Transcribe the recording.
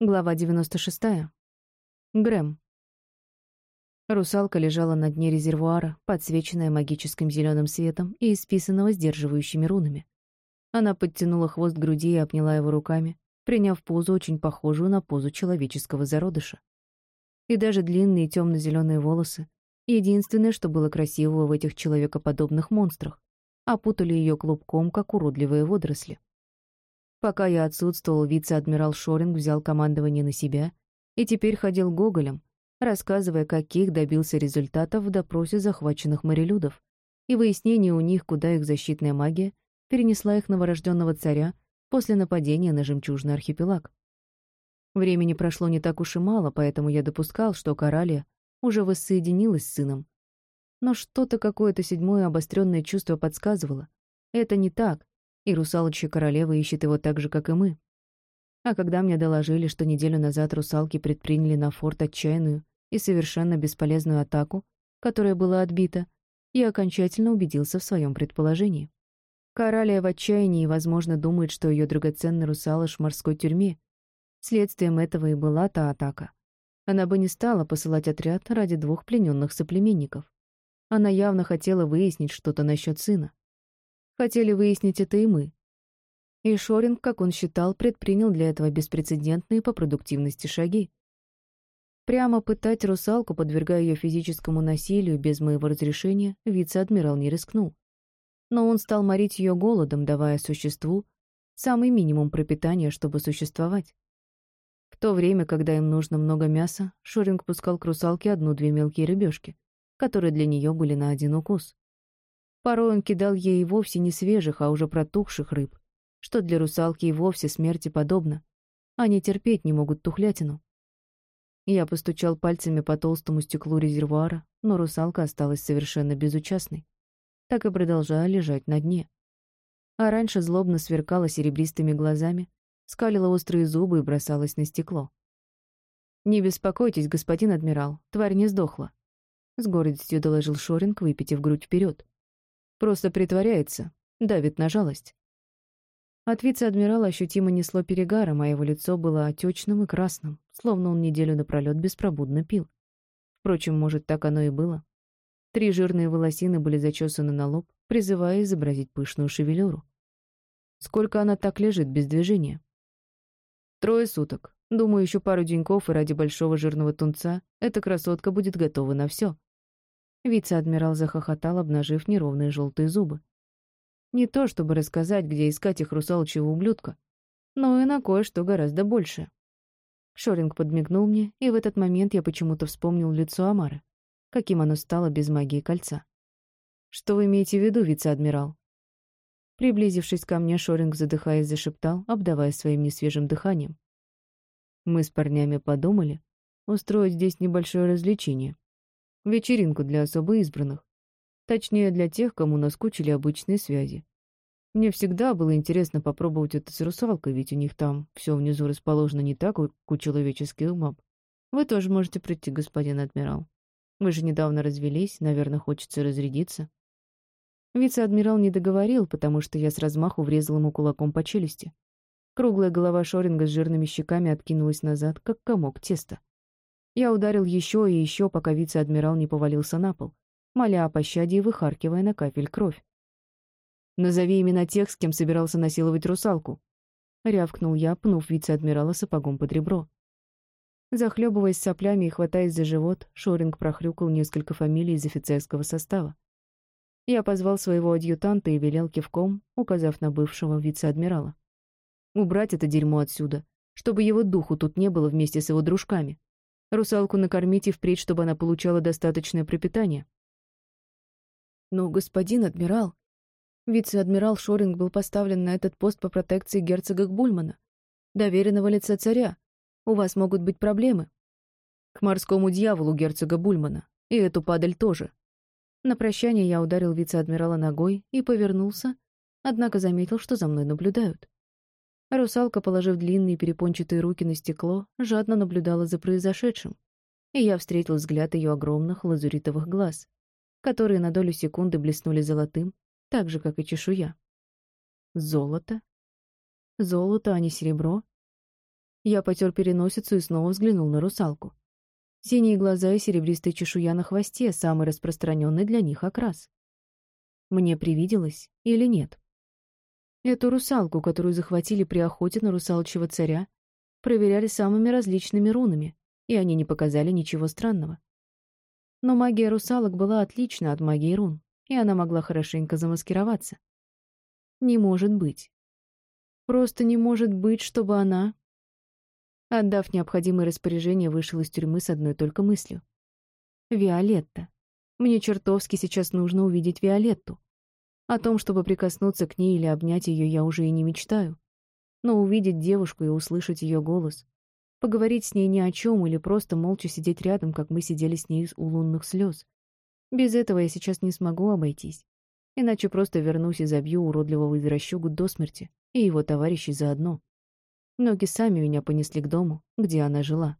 Глава 96. Грэм. Русалка лежала на дне резервуара, подсвеченная магическим зеленым светом и исписанного сдерживающими рунами. Она подтянула хвост к груди и обняла его руками, приняв позу, очень похожую на позу человеческого зародыша. И даже длинные темно-зеленые волосы, единственное, что было красивого в этих человекоподобных монстрах, опутали ее клубком, как уродливые водоросли. Пока я отсутствовал, вице-адмирал Шоринг взял командование на себя и теперь ходил гоголем, рассказывая, каких добился результатов в допросе захваченных морелюдов и выяснении у них, куда их защитная магия перенесла их новорожденного царя после нападения на жемчужный архипелаг. Времени прошло не так уж и мало, поэтому я допускал, что Коралия уже воссоединилась с сыном. Но что-то какое-то седьмое обостренное чувство подсказывало. Это не так, и русалочья королева ищет его так же, как и мы. А когда мне доложили, что неделю назад русалки предприняли на форт отчаянную и совершенно бесполезную атаку, которая была отбита, я окончательно убедился в своем предположении. Коралия в отчаянии, возможно, думает, что ее драгоценный русалыш в морской тюрьме. Следствием этого и была та атака. Она бы не стала посылать отряд ради двух плененных соплеменников. Она явно хотела выяснить что-то насчет сына. Хотели выяснить это и мы. И Шоринг, как он считал, предпринял для этого беспрецедентные по продуктивности шаги. Прямо пытать русалку, подвергая ее физическому насилию без моего разрешения, вице-адмирал не рискнул. Но он стал морить ее голодом, давая существу самый минимум пропитания, чтобы существовать. В то время, когда им нужно много мяса, Шоринг пускал к русалке одну-две мелкие рыбешки, которые для нее были на один укус. Порой он кидал ей вовсе не свежих, а уже протухших рыб, что для русалки и вовсе смерти подобно. Они терпеть не могут тухлятину. Я постучал пальцами по толстому стеклу резервуара, но русалка осталась совершенно безучастной, так и продолжая лежать на дне. А раньше злобно сверкала серебристыми глазами, скалила острые зубы и бросалась на стекло. «Не беспокойтесь, господин адмирал, тварь не сдохла», — с гордостью доложил Шоринг, выпитив грудь вперед. Просто притворяется, давит на жалость. От вице-адмирала ощутимо несло перегаром, а его лицо было отечным и красным, словно он неделю напролет беспробудно пил. Впрочем, может, так оно и было. Три жирные волосины были зачесаны на лоб, призывая изобразить пышную шевелюру. Сколько она так лежит без движения? Трое суток. Думаю, еще пару деньков, и ради большого жирного тунца эта красотка будет готова на все. Вице-адмирал захохотал, обнажив неровные желтые зубы. Не то, чтобы рассказать, где искать их русалочьего ублюдка, но и на кое-что гораздо больше. Шоринг подмигнул мне, и в этот момент я почему-то вспомнил лицо Амары, каким оно стало без магии кольца. «Что вы имеете в виду, вице-адмирал?» Приблизившись ко мне, Шоринг, задыхаясь, зашептал, обдавая своим несвежим дыханием. «Мы с парнями подумали устроить здесь небольшое развлечение. Вечеринку для особо избранных. Точнее, для тех, кому наскучили обычные связи. Мне всегда было интересно попробовать это с русалкой, ведь у них там все внизу расположено не так, как у человеческих баб. Вы тоже можете прийти, господин адмирал. Вы же недавно развелись, наверное, хочется разрядиться. Вице-адмирал не договорил, потому что я с размаху врезал ему кулаком по челюсти. Круглая голова Шоринга с жирными щеками откинулась назад, как комок теста. Я ударил еще и еще, пока вице-адмирал не повалился на пол, моля о пощаде и выхаркивая на капель кровь. «Назови имена тех, с кем собирался насиловать русалку», — рявкнул я, пнув вице-адмирала сапогом под ребро. Захлебываясь соплями и хватаясь за живот, Шоринг прохрюкал несколько фамилий из офицерского состава. Я позвал своего адъютанта и велел кивком, указав на бывшего вице-адмирала. «Убрать это дерьмо отсюда, чтобы его духу тут не было вместе с его дружками». Русалку накормить и впредь, чтобы она получала достаточное пропитание. Но, господин адмирал, вице-адмирал Шоринг был поставлен на этот пост по протекции герцога Гбульмана, доверенного лица царя. У вас могут быть проблемы. К морскому дьяволу герцога Бульмана. И эту падаль тоже. На прощание я ударил вице-адмирала ногой и повернулся, однако заметил, что за мной наблюдают. Русалка, положив длинные перепончатые руки на стекло, жадно наблюдала за произошедшим, и я встретил взгляд ее огромных лазуритовых глаз, которые на долю секунды блеснули золотым, так же, как и чешуя. Золото? Золото, а не серебро? Я потер переносицу и снова взглянул на русалку. Синие глаза и серебристая чешуя на хвосте — самый распространенный для них окрас. Мне привиделось или нет? Эту русалку, которую захватили при охоте на русалчего царя, проверяли самыми различными рунами, и они не показали ничего странного. Но магия русалок была отлична от магии рун, и она могла хорошенько замаскироваться. Не может быть. Просто не может быть, чтобы она... Отдав необходимые распоряжения, вышел из тюрьмы с одной только мыслью. Виолетта. Мне чертовски сейчас нужно увидеть Виолетту. О том, чтобы прикоснуться к ней или обнять ее, я уже и не мечтаю. Но увидеть девушку и услышать ее голос, поговорить с ней ни о чем или просто молча сидеть рядом, как мы сидели с ней у лунных слез. Без этого я сейчас не смогу обойтись. Иначе просто вернусь и забью уродливого извращугу до смерти, и его товарищей заодно. Ноги сами меня понесли к дому, где она жила.